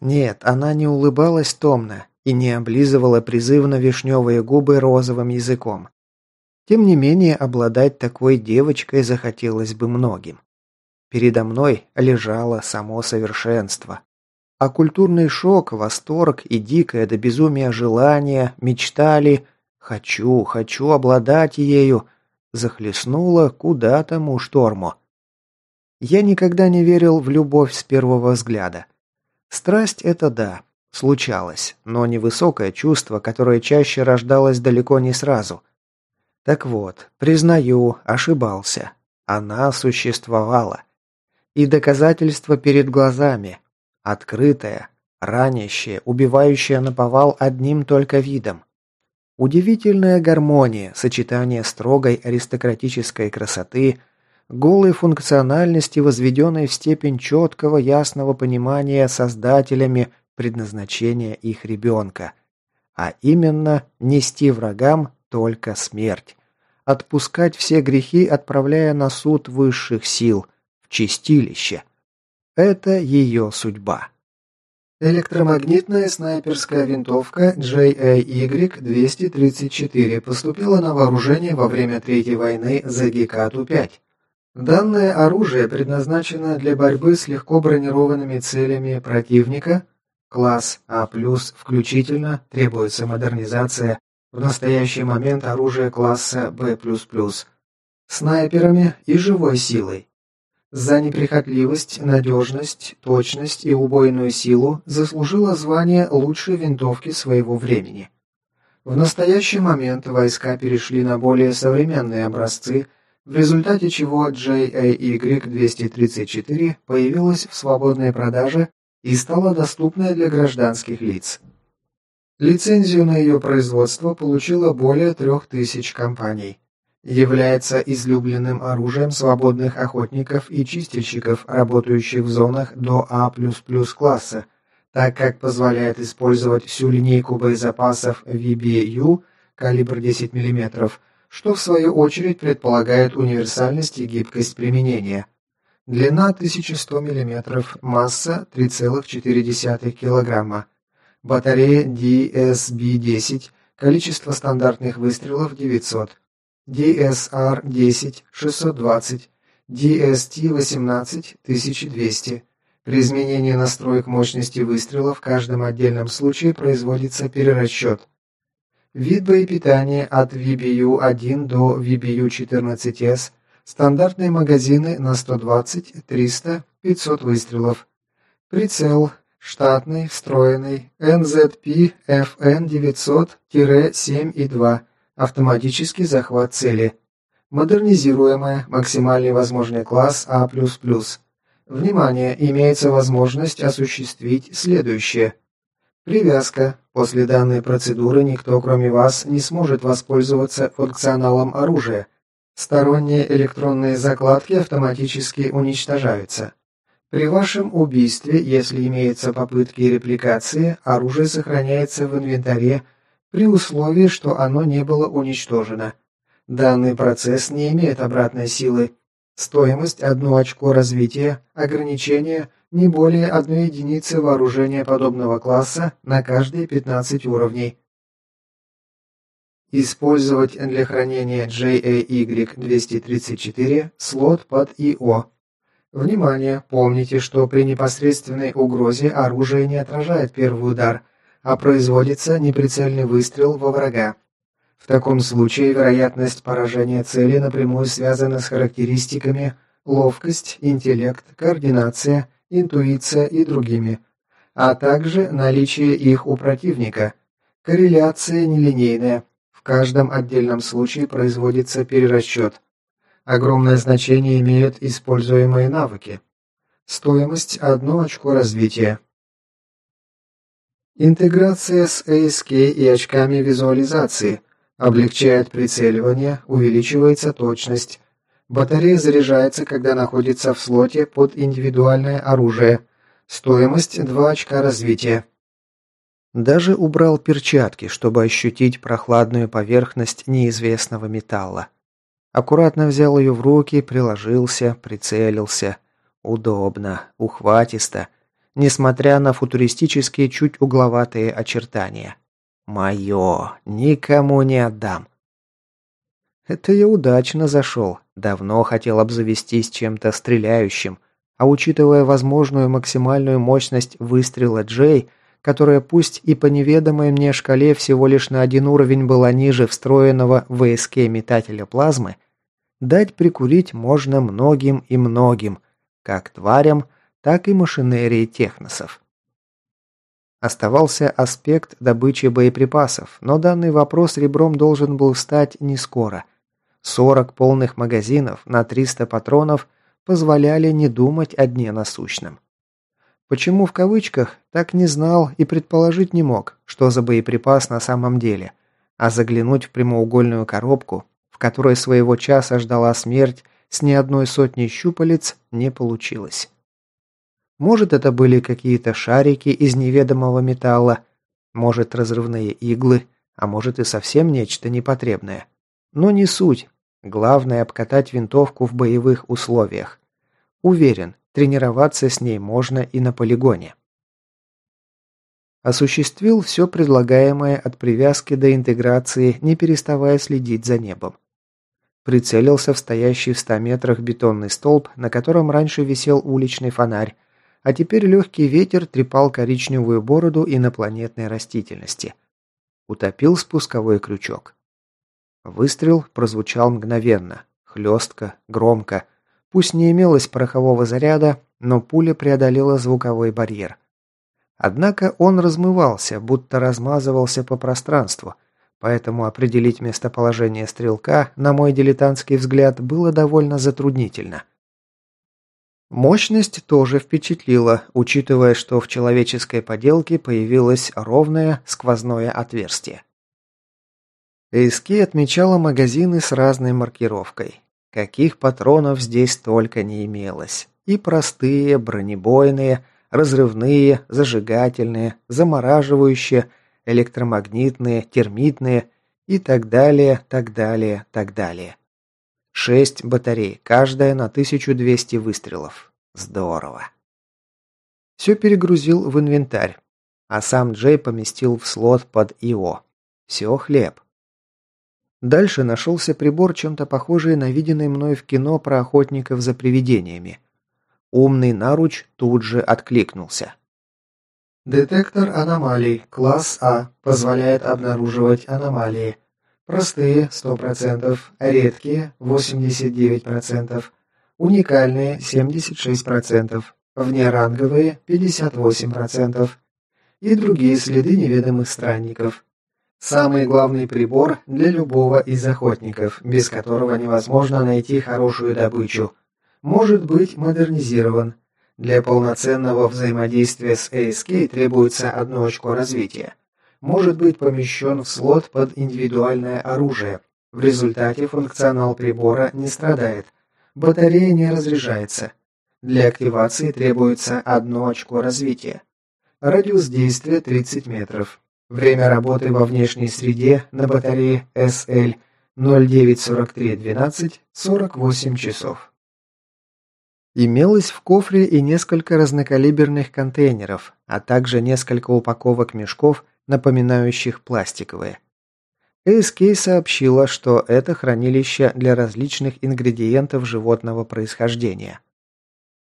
Нет, она не улыбалась томно и не облизывала призывно вишневые губы розовым языком. Тем не менее, обладать такой девочкой захотелось бы многим. Передо мной лежало само совершенство. А культурный шок, восторг и дикое до безумия желание мечтали «хочу, хочу обладать ею» захлестнуло куда тому шторму. Я никогда не верил в любовь с первого взгляда. Страсть – это да, случалось, но невысокое чувство, которое чаще рождалось далеко не сразу. Так вот, признаю, ошибался. Она существовала. И доказательство перед глазами. Открытое, ранящее, убивающее наповал одним только видом. Удивительная гармония, сочетание строгой аристократической красоты, голой функциональности, возведенной в степень четкого ясного понимания создателями предназначения их ребенка, а именно нести врагам только смерть, отпускать все грехи, отправляя на суд высших сил, в чистилище. Это ее судьба. Электромагнитная снайперская винтовка JAY-234 поступила на вооружение во время Третьей войны за Гекату-5. Данное оружие предназначено для борьбы с легко бронированными целями противника, класс А+, включительно, требуется модернизация, в настоящий момент оружие класса Б++, снайперами и живой силой, за неприхотливость, надежность, точность и убойную силу заслужила звание лучшей винтовки своего времени. В настоящий момент войска перешли на более современные образцы, в результате чего JAY-234 появилась в свободной продаже и стала доступной для гражданских лиц. Лицензию на ее производство получило более трех тысяч компаний является излюбленным оружием свободных охотников и чистильщиков, работающих в зонах до А++ класса, так как позволяет использовать всю линейку боезапасов VBU калибр 10 мм, что в свою очередь предполагает универсальность и гибкость применения. Длина 1100 мм, масса 3,4 кг. Батарея DSB-10, количество стандартных выстрелов 900 DSR-10 620, DST-18 1200. При изменении настроек мощности выстрела в каждом отдельном случае производится перерасчет. Вид боепитания от VBU-1 до VBU-14S, стандартные магазины на 120, 300, 500 выстрелов. Прицел штатный, встроенный NZP FN900-7,2 Автоматический захват цели. Модернизируемая, максимальный возможный класс А++. Внимание, имеется возможность осуществить следующее. Привязка. После данной процедуры никто, кроме вас, не сможет воспользоваться функционалом оружия. Сторонние электронные закладки автоматически уничтожаются. При вашем убийстве, если имеются попытки репликации, оружие сохраняется в инвентаре при условии, что оно не было уничтожено. Данный процесс не имеет обратной силы. Стоимость – одно очко развития, ограничение – не более одной единицы вооружения подобного класса на каждые 15 уровней. Использовать для хранения JAY-234 слот под ИО. Внимание! Помните, что при непосредственной угрозе оружие не отражает первый удар – а производится неприцельный выстрел во врага. В таком случае вероятность поражения цели напрямую связана с характеристиками ловкость, интеллект, координация, интуиция и другими, а также наличие их у противника. Корреляция нелинейная. В каждом отдельном случае производится перерасчет. Огромное значение имеют используемые навыки. Стоимость – одно очко развития. Интеграция с ASK и очками визуализации облегчает прицеливание, увеличивается точность. Батарея заряжается, когда находится в слоте под индивидуальное оружие. Стоимость 2 очка развития. Даже убрал перчатки, чтобы ощутить прохладную поверхность неизвестного металла. Аккуратно взял ее в руки, приложился, прицелился. Удобно, ухватисто. несмотря на футуристические чуть угловатые очертания. Мое, никому не отдам. Это я удачно зашел. Давно хотел обзавестись чем-то стреляющим, а учитывая возможную максимальную мощность выстрела Джей, которая пусть и по неведомой мне шкале всего лишь на один уровень была ниже встроенного в ВСК метателя плазмы, дать прикурить можно многим и многим, как тварям, так и машинерии техносов. Оставался аспект добычи боеприпасов, но данный вопрос ребром должен был стать не скоро. 40 полных магазинов на 300 патронов позволяли не думать о дне насущном. Почему в кавычках, так не знал и предположить не мог, что за боеприпас на самом деле, а заглянуть в прямоугольную коробку, в которой своего часа ждала смерть с не одной сотней щупалец, не получилось. Может, это были какие-то шарики из неведомого металла, может, разрывные иглы, а может и совсем нечто непотребное. Но не суть. Главное обкатать винтовку в боевых условиях. Уверен, Тренироваться с ней можно и на полигоне. Осуществил все предлагаемое от привязки до интеграции, не переставая следить за небом. Прицелился в стоящий в 100 метрах бетонный столб, на котором раньше висел уличный фонарь, а теперь легкий ветер трепал коричневую бороду инопланетной растительности. Утопил спусковой крючок. Выстрел прозвучал мгновенно, хлестко, громко, Пусть не имелось порохового заряда, но пуля преодолела звуковой барьер. Однако он размывался, будто размазывался по пространству, поэтому определить местоположение стрелка, на мой дилетантский взгляд, было довольно затруднительно. Мощность тоже впечатлила, учитывая, что в человеческой поделке появилось ровное сквозное отверстие. Эйски отмечала магазины с разной маркировкой. Каких патронов здесь только не имелось. И простые, бронебойные, разрывные, зажигательные, замораживающие, электромагнитные, термитные и так далее, так далее, так далее. Шесть батарей, каждая на 1200 выстрелов. Здорово. Все перегрузил в инвентарь, а сам Джей поместил в слот под ИО. Все хлеб. Дальше нашелся прибор, чем-то похожий на виденный мной в кино про охотников за привидениями. Умный наруч тут же откликнулся. Детектор аномалий, класс А, позволяет обнаруживать аномалии. Простые – 100%, редкие – 89%, уникальные – 76%, внеранговые – 58% и другие следы неведомых странников Самый главный прибор для любого из охотников, без которого невозможно найти хорошую добычу. Может быть модернизирован. Для полноценного взаимодействия с ASK требуется одно очко развития. Может быть помещен в слот под индивидуальное оружие. В результате функционал прибора не страдает. Батарея не разряжается. Для активации требуется одно очко развития. Радиус действия 30 метров. Время работы во внешней среде на батарее SL 094312 48 часов. Имелось в кофре и несколько разнокалиберных контейнеров, а также несколько упаковок мешков, напоминающих пластиковые. ASK сообщила, что это хранилище для различных ингредиентов животного происхождения.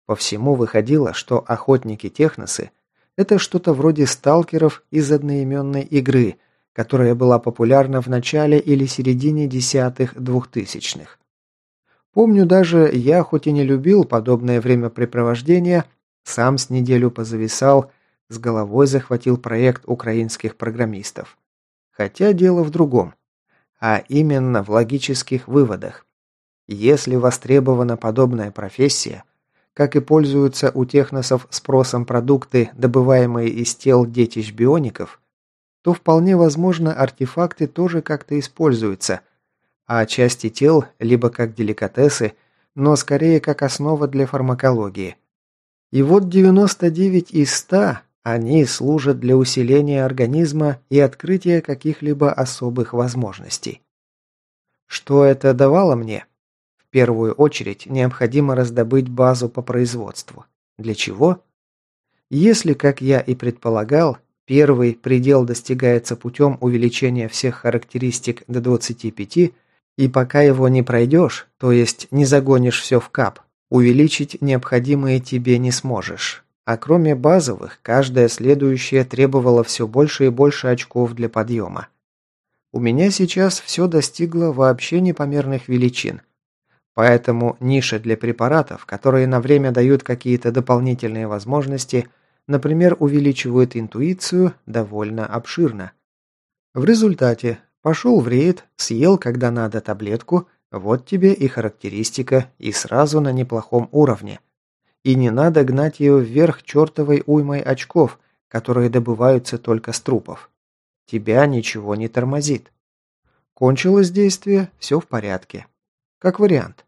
По всему выходило, что охотники-техносы это что-то вроде сталкеров из одноименной игры, которая была популярна в начале или середине десятых двухтысячных. Помню даже, я хоть и не любил подобное времяпрепровождение, сам с неделю позависал, с головой захватил проект украинских программистов. Хотя дело в другом, а именно в логических выводах. Если востребована подобная профессия, как и пользуются у техносов спросом продукты, добываемые из тел детищ биоников, то вполне возможно артефакты тоже как-то используются, а части тел либо как деликатесы, но скорее как основа для фармакологии. И вот 99 из 100 они служат для усиления организма и открытия каких-либо особых возможностей. Что это давало мне? В первую очередь необходимо раздобыть базу по производству. Для чего? Если, как я и предполагал, первый предел достигается путем увеличения всех характеристик до 25, и пока его не пройдешь, то есть не загонишь все в кап, увеличить необходимые тебе не сможешь. А кроме базовых, каждая следующая требовала все больше и больше очков для подъема. У меня сейчас все достигло вообще непомерных величин. Поэтому ниша для препаратов, которые на время дают какие-то дополнительные возможности, например, увеличивают интуицию, довольно обширна. В результате пошел в рейд, съел, когда надо, таблетку, вот тебе и характеристика, и сразу на неплохом уровне. И не надо гнать ее вверх чертовой уймой очков, которые добываются только с трупов. Тебя ничего не тормозит. Кончилось действие, все в порядке. Как вариант.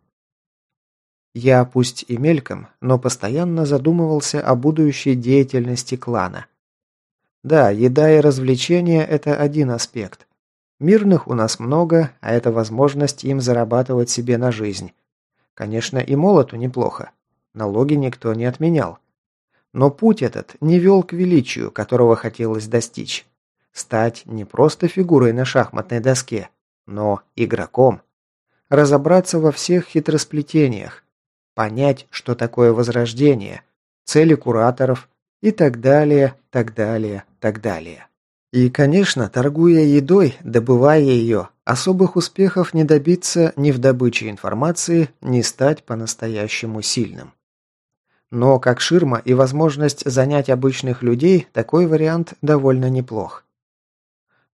Я, пусть и мельком, но постоянно задумывался о будущей деятельности клана. Да, еда и развлечения – это один аспект. Мирных у нас много, а это возможность им зарабатывать себе на жизнь. Конечно, и молоту неплохо. Налоги никто не отменял. Но путь этот не вел к величию, которого хотелось достичь. Стать не просто фигурой на шахматной доске, но игроком. Разобраться во всех хитросплетениях. Понять, что такое возрождение, цели кураторов и так далее, так далее, так далее. И, конечно, торгуя едой, добывая ее, особых успехов не добиться ни в добыче информации, ни стать по-настоящему сильным. Но как ширма и возможность занять обычных людей, такой вариант довольно неплох.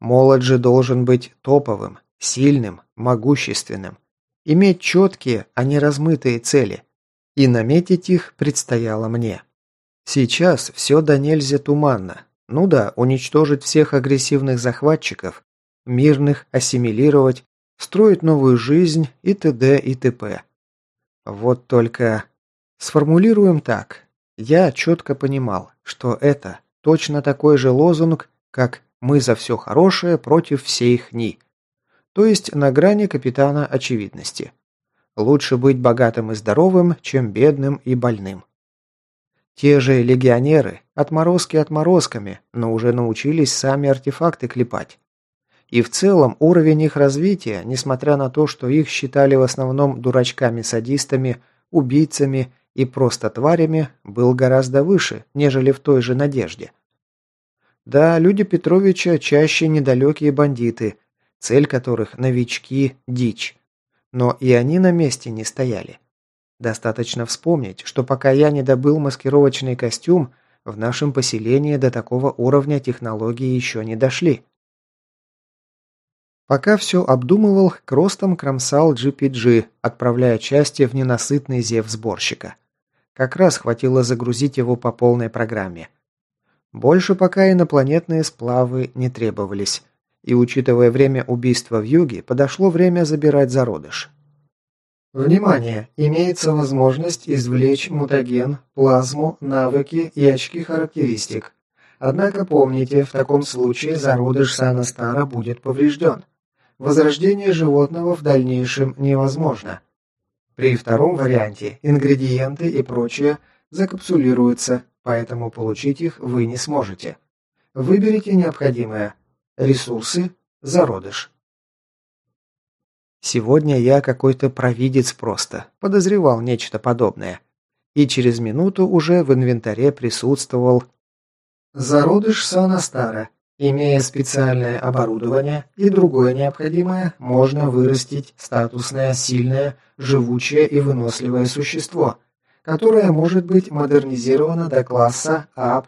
Молод же должен быть топовым, сильным, могущественным, иметь четкие, а не размытые цели. И наметить их предстояло мне. Сейчас все до нельзя туманно. Ну да, уничтожить всех агрессивных захватчиков, мирных ассимилировать, строить новую жизнь и т.д. и т.п. Вот только... Сформулируем так. Я четко понимал, что это точно такой же лозунг, как мы за все хорошее против всей хни. То есть на грани капитана очевидности. Лучше быть богатым и здоровым, чем бедным и больным. Те же легионеры, отморозки отморозками, но уже научились сами артефакты клепать. И в целом уровень их развития, несмотря на то, что их считали в основном дурачками-садистами, убийцами и просто тварями, был гораздо выше, нежели в той же надежде – да, люди Петровича чаще недалекие бандиты, цель которых новички – дичь. Но и они на месте не стояли. Достаточно вспомнить, что пока я не добыл маскировочный костюм, в нашем поселении до такого уровня технологии еще не дошли. Пока все обдумывал, кростом кромсал GPG, отправляя части в ненасытный зев сборщика. Как раз хватило загрузить его по полной программе – больше пока инопланетные сплавы не требовались. И учитывая время убийства в юге, подошло время забирать зародыш. Внимание! Имеется возможность извлечь мутаген, плазму, навыки и очки характеристик. Однако помните, в таком случае зародыш Санастара будет поврежден. Возрождение животного в дальнейшем невозможно. При втором варианте ингредиенты и прочее закапсулируются, поэтому получить их вы не сможете. Выберите необходимое. Ресурсы, зародыш. Сегодня я какой-то провидец просто, подозревал нечто подобное. И через минуту уже в инвентаре присутствовал Зародыш Санастара. Имея специальное оборудование и другое необходимое, можно вырастить статусное, сильное, живучее и выносливое существо – которая может быть модернизирована до класса А++.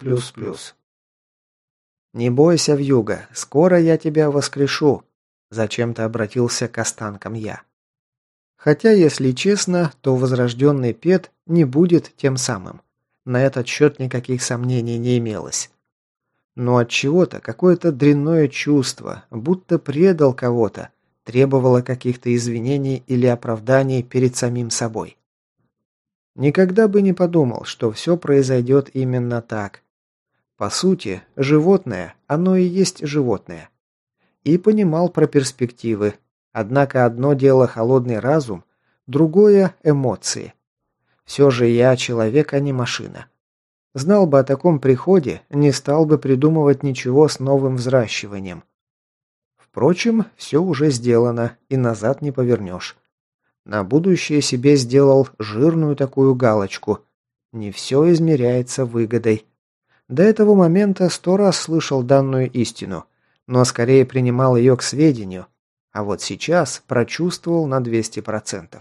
«Не бойся, Вьюга, скоро я тебя воскрешу», – зачем-то обратился к останкам я. Хотя, если честно, то возрожденный Пет не будет тем самым. На этот счет никаких сомнений не имелось. Но от чего-то какое-то дрянное чувство, будто предал кого-то, требовало каких-то извинений или оправданий перед самим собой. Никогда бы не подумал, что все произойдет именно так. По сути, животное, оно и есть животное. И понимал про перспективы. Однако одно дело холодный разум, другое – эмоции. Все же я человек, а не машина. Знал бы о таком приходе, не стал бы придумывать ничего с новым взращиванием. Впрочем, все уже сделано, и назад не повернешь. На будущее себе сделал жирную такую галочку. Не все измеряется выгодой. До этого момента сто раз слышал данную истину, но скорее принимал ее к сведению, а вот сейчас прочувствовал на 200%.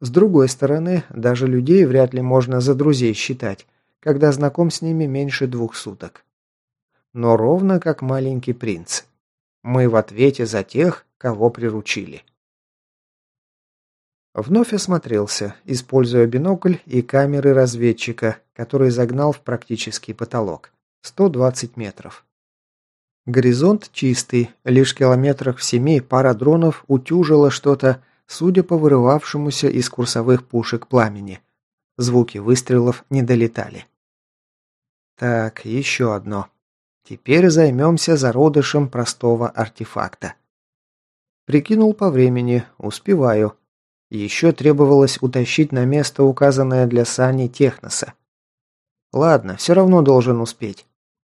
С другой стороны, даже людей вряд ли можно за друзей считать, когда знаком с ними меньше двух суток. Но ровно как маленький принц. Мы в ответе за тех, кого приручили. Вновь осмотрелся, используя бинокль и камеры разведчика, который загнал в практический потолок. 120 метров. Горизонт чистый, лишь километрах в семи пара дронов утюжила что-то, судя по вырывавшемуся из курсовых пушек пламени. Звуки выстрелов не долетали. Так, еще одно. Теперь займемся зародышем простого артефакта. Прикинул по времени, успеваю. Еще требовалось утащить на место, указанное для Сани Техноса. Ладно, все равно должен успеть.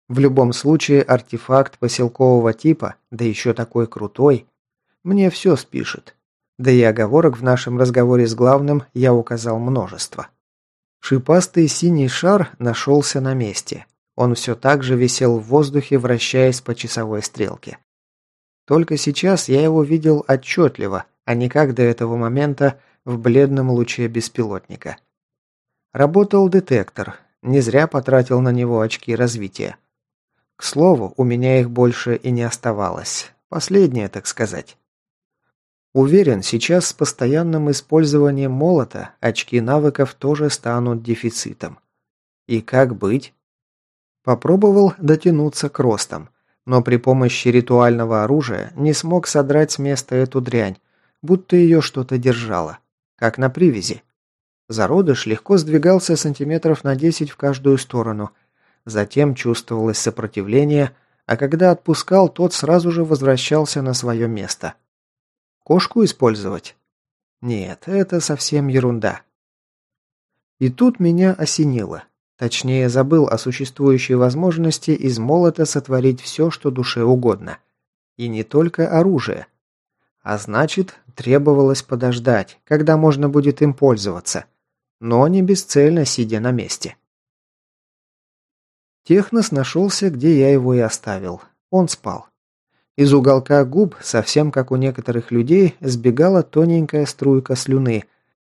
В любом случае, артефакт поселкового типа, да еще такой крутой, мне все спишет. Да и оговорок в нашем разговоре с главным я указал множество. Шипастый синий шар нашелся на месте. Он все так же висел в воздухе, вращаясь по часовой стрелке. Только сейчас я его видел отчетливо, а не как до этого момента в бледном луче беспилотника. Работал детектор, не зря потратил на него очки развития. К слову, у меня их больше и не оставалось. Последнее, так сказать. Уверен, сейчас с постоянным использованием молота очки навыков тоже станут дефицитом. И как быть? Попробовал дотянуться к ростам, но при помощи ритуального оружия не смог содрать с места эту дрянь, будто ее что-то держало, как на привязи. Зародыш легко сдвигался сантиметров на 10 в каждую сторону. Затем чувствовалось сопротивление, а когда отпускал, тот сразу же возвращался на свое место. Кошку использовать? Нет, это совсем ерунда. И тут меня осенило. Точнее, забыл о существующей возможности из молота сотворить все, что душе угодно. И не только оружие. А значит, требовалось подождать, когда можно будет им пользоваться но не бесцельно сидя на месте. Технос нашелся, где я его и оставил. Он спал. Из уголка губ, совсем как у некоторых людей, сбегала тоненькая струйка слюны,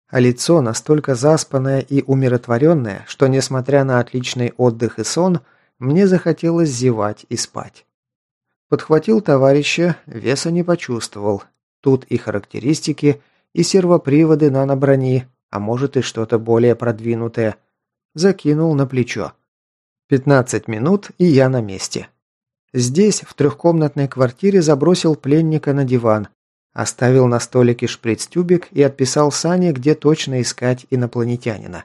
а лицо настолько заспанное и умиротворенное, что, несмотря на отличный отдых и сон, мне захотелось зевать и спать. Подхватил товарища, веса не почувствовал. Тут и характеристики, и сервоприводы наноброни, а может и что-то более продвинутое. Закинул на плечо. 15 минут, и я на месте. Здесь, в трехкомнатной квартире, забросил пленника на диван, оставил на столике шприц-тюбик и отписал Сане, где точно искать инопланетянина.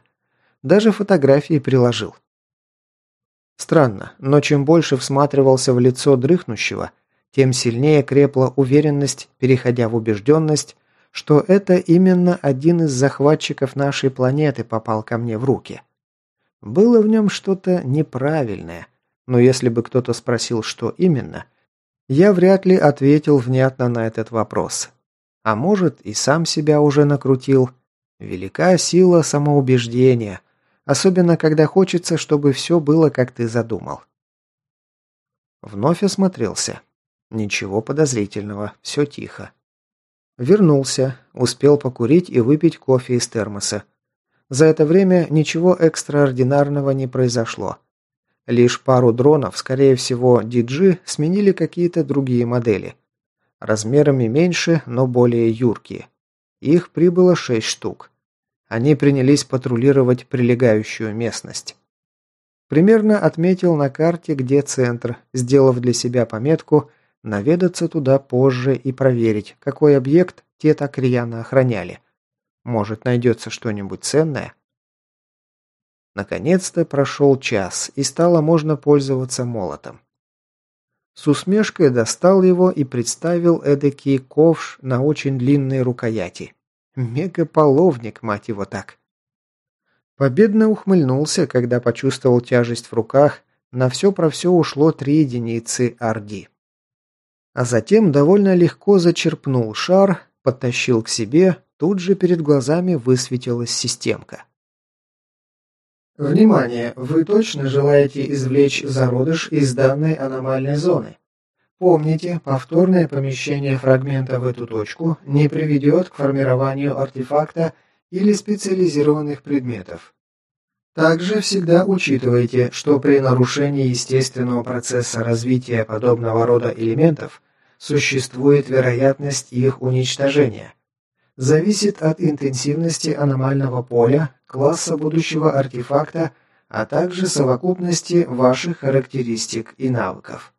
Даже фотографии приложил. Странно, но чем больше всматривался в лицо дрыхнущего, тем сильнее крепла уверенность, переходя в убежденность, что это именно один из захватчиков нашей планеты попал ко мне в руки. Было в нем что-то неправильное, но если бы кто-то спросил, что именно, я вряд ли ответил внятно на этот вопрос. А может, и сам себя уже накрутил. Велика сила самоубеждения, особенно когда хочется, чтобы все было, как ты задумал. Вновь осмотрелся. Ничего подозрительного, все тихо. Вернулся, успел покурить и выпить кофе из термоса. За это время ничего экстраординарного не произошло. Лишь пару дронов, скорее всего, DG, сменили какие-то другие модели. Размерами меньше, но более юркие. Их прибыло шесть штук. Они принялись патрулировать прилегающую местность. Примерно отметил на карте, где центр, сделав для себя пометку наведаться туда позже и проверить, какой объект те так рьяно охраняли. Может, найдется что-нибудь ценное? Наконец-то прошел час, и стало можно пользоваться молотом. С усмешкой достал его и представил эдакий ковш на очень длинной рукояти. Мегаполовник, мать его так. Победно ухмыльнулся, когда почувствовал тяжесть в руках, на все про все ушло три единицы орди. А затем довольно легко зачерпнул шар, подтащил к себе, тут же перед глазами высветилась системка. Внимание! Вы точно желаете извлечь зародыш из данной аномальной зоны? Помните, повторное помещение фрагмента в эту точку не приведет к формированию артефакта или специализированных предметов. Также всегда учитывайте, что при нарушении естественного процесса развития подобного рода элементов существует вероятность их уничтожения. Зависит от интенсивности аномального поля, класса будущего артефакта, а также совокупности ваших характеристик и навыков.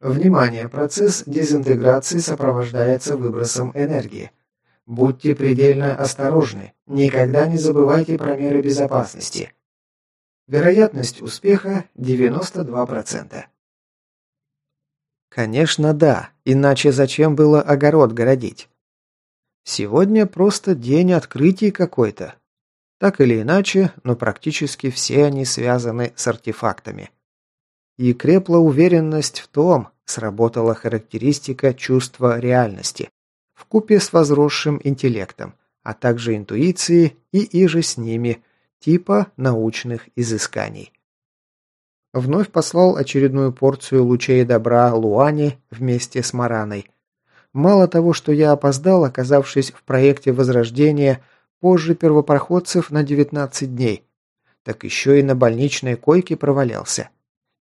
Внимание! Процесс дезинтеграции сопровождается выбросом энергии. Будьте предельно осторожны, никогда не забывайте про меры безопасности. Вероятность успеха 92%. Конечно, да, иначе зачем было огород городить? Сегодня просто день открытий какой-то. Так или иначе, но практически все они связаны с артефактами. И крепла уверенность в том, сработала характеристика чувства реальности, в купе с возросшим интеллектом, а также интуицией и иже с ними, типа научных изысканий. Вновь послал очередную порцию лучей добра Луане вместе с Мараной. Мало того, что я опоздал, оказавшись в проекте Возрождения позже первопроходцев на 19 дней, так еще и на больничной койке провалялся.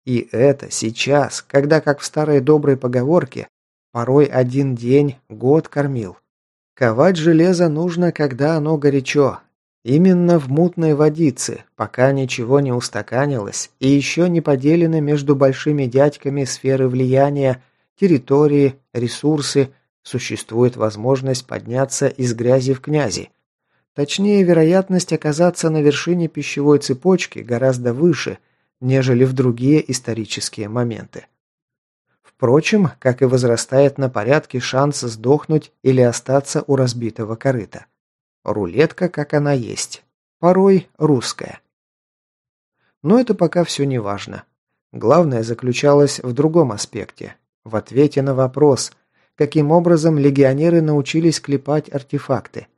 И это сейчас, когда, как в старой доброй поговорке, порой один день год кормил. Ковать железо нужно, когда оно горячо. Именно в мутной водице, пока ничего не устаканилось и еще не поделены между большими дядьками сферы влияния, территории, ресурсы, существует возможность подняться из грязи в князи. Точнее, вероятность оказаться на вершине пищевой цепочки гораздо выше, нежели в другие исторические моменты. Впрочем, как и возрастает на порядке шанс сдохнуть или остаться у разбитого корыта. Рулетка, как она есть. Порой русская. Но это пока все не важно. Главное заключалось в другом аспекте. В ответе на вопрос, каким образом легионеры научились клепать артефакты.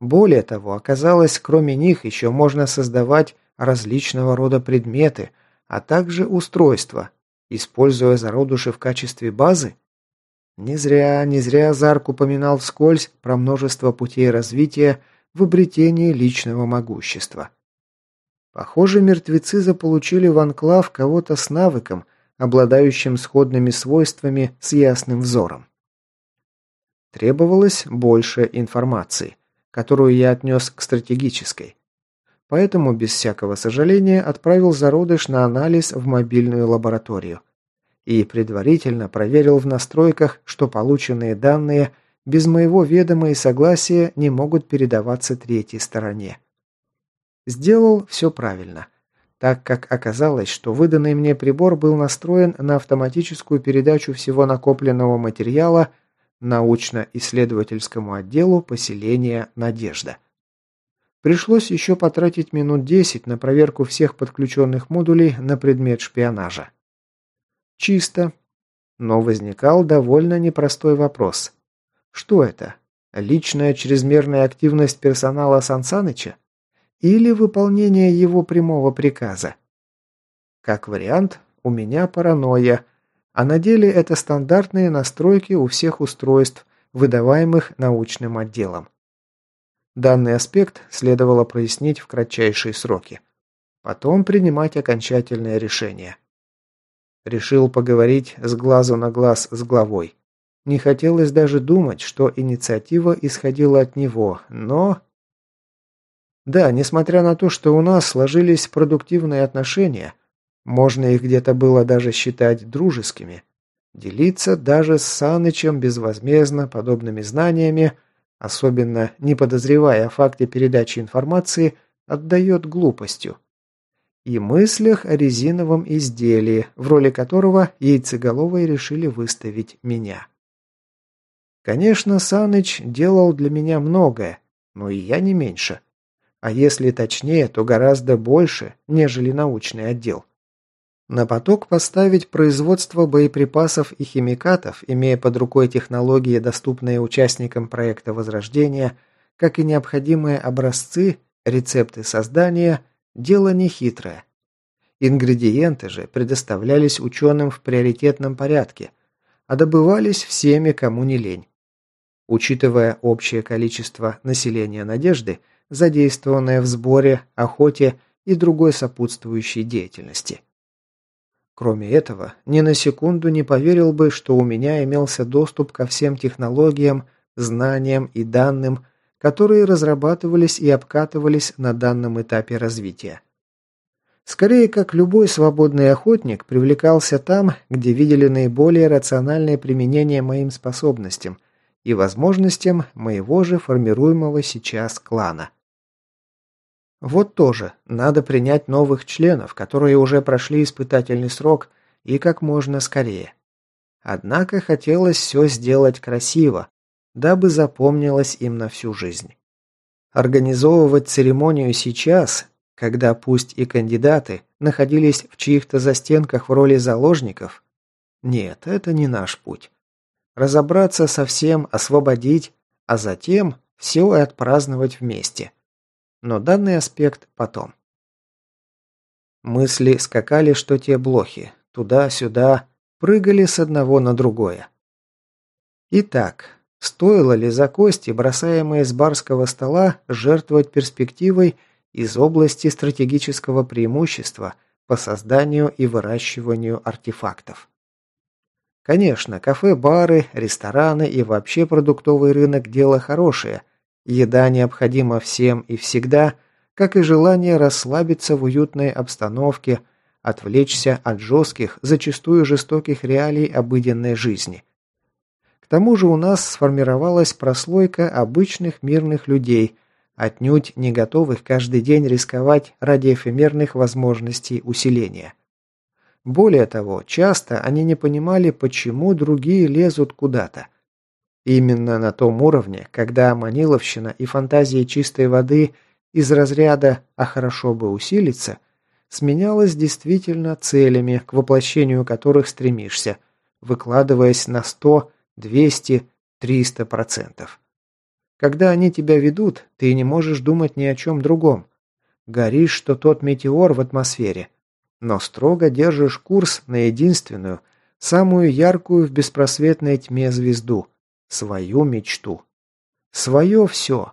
Более того, оказалось, кроме них еще можно создавать различного рода предметы, а также устройства, используя зародыши в качестве базы? Не зря, не зря Зарк упоминал вскользь про множество путей развития в обретении личного могущества. Похоже, мертвецы заполучили в анклав кого-то с навыком, обладающим сходными свойствами с ясным взором. Требовалось больше информации, которую я отнес к стратегической. Поэтому, без всякого сожаления, отправил зародыш на анализ в мобильную лабораторию. И предварительно проверил в настройках, что полученные данные без моего ведома и согласия не могут передаваться третьей стороне. Сделал все правильно, так как оказалось, что выданный мне прибор был настроен на автоматическую передачу всего накопленного материала научно-исследовательскому отделу поселения «Надежда». Пришлось еще потратить минут 10 на проверку всех подключенных модулей на предмет шпионажа. Чисто. Но возникал довольно непростой вопрос. Что это? Личная чрезмерная активность персонала Сансаныча? Или выполнение его прямого приказа? Как вариант, у меня паранойя, а на деле это стандартные настройки у всех устройств, выдаваемых научным отделом. Данный аспект следовало прояснить в кратчайшие сроки. Потом принимать окончательное решение. Решил поговорить с глазу на глаз с главой. Не хотелось даже думать, что инициатива исходила от него, но... Да, несмотря на то, что у нас сложились продуктивные отношения, можно их где-то было даже считать дружескими, делиться даже с Санычем безвозмездно подобными знаниями – особенно не подозревая о факте передачи информации, отдает глупостью. И мыслях о резиновом изделии, в роли которого яйцеголовые решили выставить меня. Конечно, Саныч делал для меня многое, но и я не меньше. а если точнее, то гораздо больше, нежели научный отдел. На поток поставить производство боеприпасов и химикатов, имея под рукой технологии, доступные участникам проекта Возрождения, как и необходимые образцы, рецепты создания – дело нехитрое. Ингредиенты же предоставлялись ученым в приоритетном порядке, а добывались всеми, кому не лень. Учитывая общее количество населения Надежды, задействованное в сборе, охоте и другой сопутствующей деятельности. Кроме этого, ни на секунду не поверил бы, что у меня имелся доступ ко всем технологиям, знаниям и данным, которые разрабатывались и обкатывались на данном этапе развития. Скорее, как любой свободный охотник, привлекался там, где видели наиболее рациональное применение моим способностям и возможностям моего же формируемого сейчас клана. Вот тоже надо принять новых членов, которые уже прошли испытательный срок и как можно скорее. Однако хотелось все сделать красиво, дабы запомнилось им на всю жизнь. Организовывать церемонию сейчас, когда пусть и кандидаты находились в чьих-то застенках в роли заложников, нет, это не наш путь. Разобраться со всем, освободить, а затем все и отпраздновать вместе но данный аспект потом. Мысли скакали, что те блохи, туда-сюда, прыгали с одного на другое. Итак, стоило ли за кости, бросаемые с барского стола, жертвовать перспективой из области стратегического преимущества по созданию и выращиванию артефактов? Конечно, кафе, бары, рестораны и вообще продуктовый рынок – дело хорошее – Еда необходима всем и всегда, как и желание расслабиться в уютной обстановке, отвлечься от жестких, зачастую жестоких реалий обыденной жизни. К тому же у нас сформировалась прослойка обычных мирных людей, отнюдь не готовых каждый день рисковать ради эфемерных возможностей усиления. Более того, часто они не понимали, почему другие лезут куда-то. Именно на том уровне, когда маниловщина и фантазии чистой воды из разряда «а хорошо бы усилиться» сменялась действительно целями, к воплощению которых стремишься, выкладываясь на 100, 200, 300 процентов. Когда они тебя ведут, ты не можешь думать ни о чем другом. Горишь, что тот метеор в атмосфере, но строго держишь курс на единственную, самую яркую в беспросветной тьме звезду – Свою мечту. Свое все.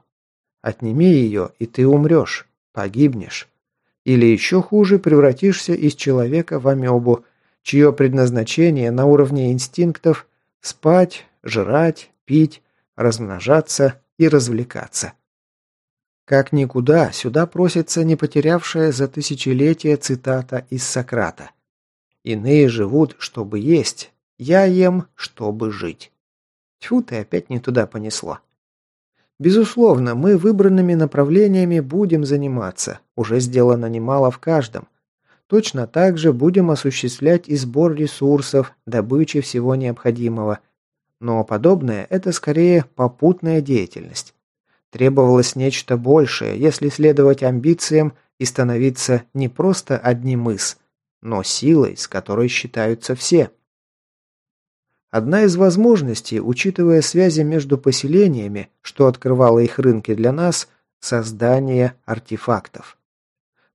Отними ее, и ты умрешь, погибнешь. Или еще хуже, превратишься из человека в амебу, чье предназначение на уровне инстинктов – спать, жрать, пить, размножаться и развлекаться. Как никуда, сюда просится не потерявшая за тысячелетия цитата из Сократа. «Иные живут, чтобы есть, я ем, чтобы жить». Тьфу ты, опять не туда понесло. Безусловно, мы выбранными направлениями будем заниматься. Уже сделано немало в каждом. Точно так же будем осуществлять и сбор ресурсов, добычи всего необходимого. Но подобное – это скорее попутная деятельность. Требовалось нечто большее, если следовать амбициям и становиться не просто одним из, но силой, с которой считаются все – Одна из возможностей, учитывая связи между поселениями, что открывало их рынки для нас, создание артефактов.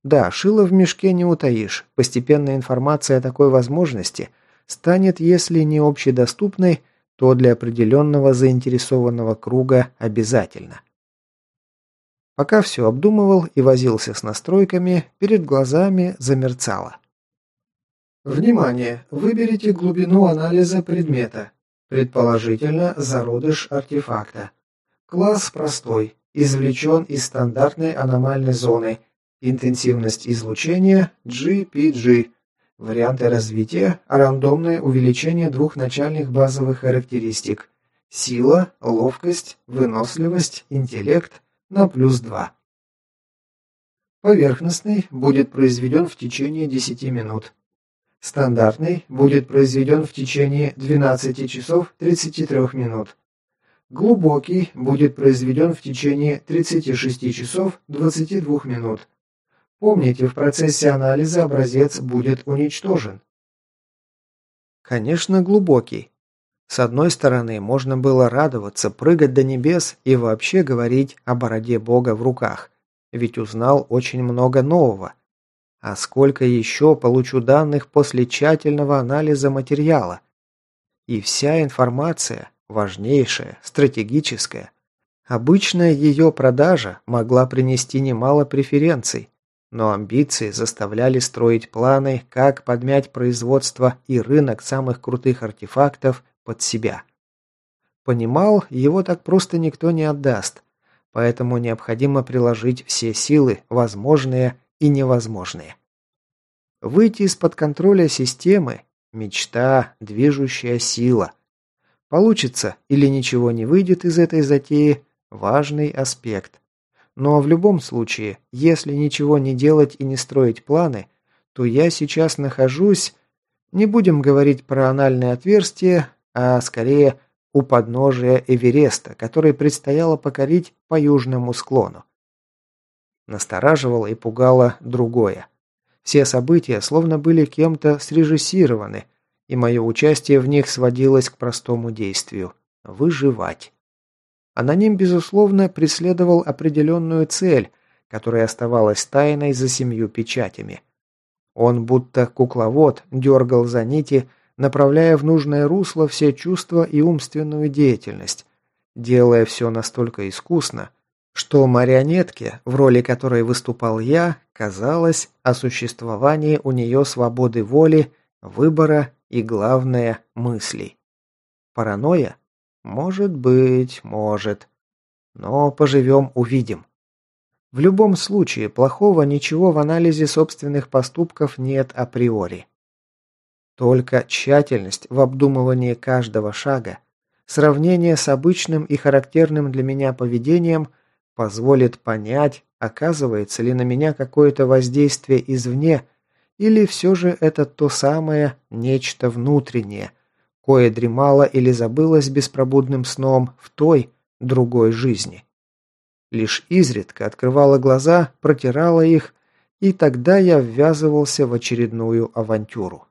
Да, шило в мешке не утаишь. Постепенная информация о такой возможности станет, если не общедоступной, то для определенного заинтересованного круга обязательно. Пока все обдумывал и возился с настройками, перед глазами замерцало. Внимание! Выберите глубину анализа предмета. Предположительно, зародыш артефакта. Класс простой. Извлечен из стандартной аномальной зоны. Интенсивность излучения GPG. Варианты развития – рандомное увеличение двух начальных базовых характеристик. Сила, ловкость, выносливость, интеллект на плюс 2. Поверхностный будет произведен в течение 10 минут. Стандартный будет произведен в течение 12 часов 33 минут. Глубокий будет произведен в течение 36 часов 22 минут. Помните, в процессе анализа образец будет уничтожен. Конечно, глубокий. С одной стороны, можно было радоваться, прыгать до небес и вообще говорить о бороде Бога в руках, ведь узнал очень много нового. А сколько еще получу данных после тщательного анализа материала? И вся информация, важнейшая, стратегическая, обычная ее продажа могла принести немало преференций, но амбиции заставляли строить планы, как подмять производство и рынок самых крутых артефактов под себя. Понимал, его так просто никто не отдаст, поэтому необходимо приложить все силы, возможные и невозможные. Выйти из-под контроля системы – мечта, движущая сила. Получится или ничего не выйдет из этой затеи – важный аспект. Но в любом случае, если ничего не делать и не строить планы, то я сейчас нахожусь, не будем говорить про анальное отверстие, а скорее у подножия Эвереста, который предстояло покорить по южному склону. Настораживало и пугало другое. Все события словно были кем-то срежиссированы, и мое участие в них сводилось к простому действию – выживать. Аноним, безусловно, преследовал определенную цель, которая оставалась тайной за семью печатями. Он будто кукловод дергал за нити, направляя в нужное русло все чувства и умственную деятельность, делая все настолько искусно, что марионетке, в роли которой выступал я, казалось о существовании у нее свободы воли, выбора и, главное, мыслей. Паранойя? Может быть, может. Но поживем, увидим. В любом случае, плохого ничего в анализе собственных поступков нет априори. Только тщательность в обдумывании каждого шага, сравнение с обычным и характерным для меня поведением позволит понять, оказывается ли на меня какое-то воздействие извне, или все же это то самое нечто внутреннее, кое дремало или забылось беспробудным сном в той, другой жизни. Лишь изредка открывала глаза, протирала их, и тогда я ввязывался в очередную авантюру.